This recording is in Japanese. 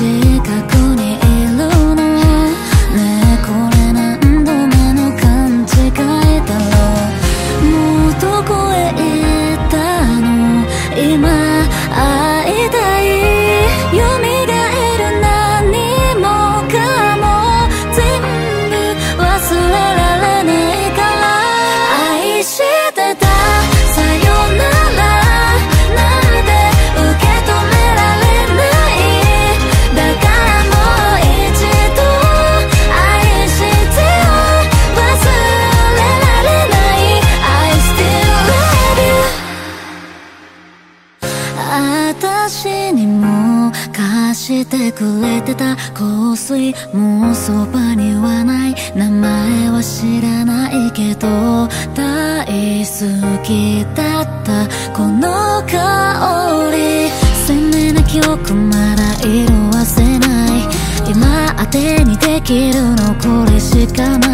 性格してくれてた香水もうそばにはない名前は知らないけど大好きだったこの香り鮮明な記憶まだ色褪せない今当てにできるのこれしかない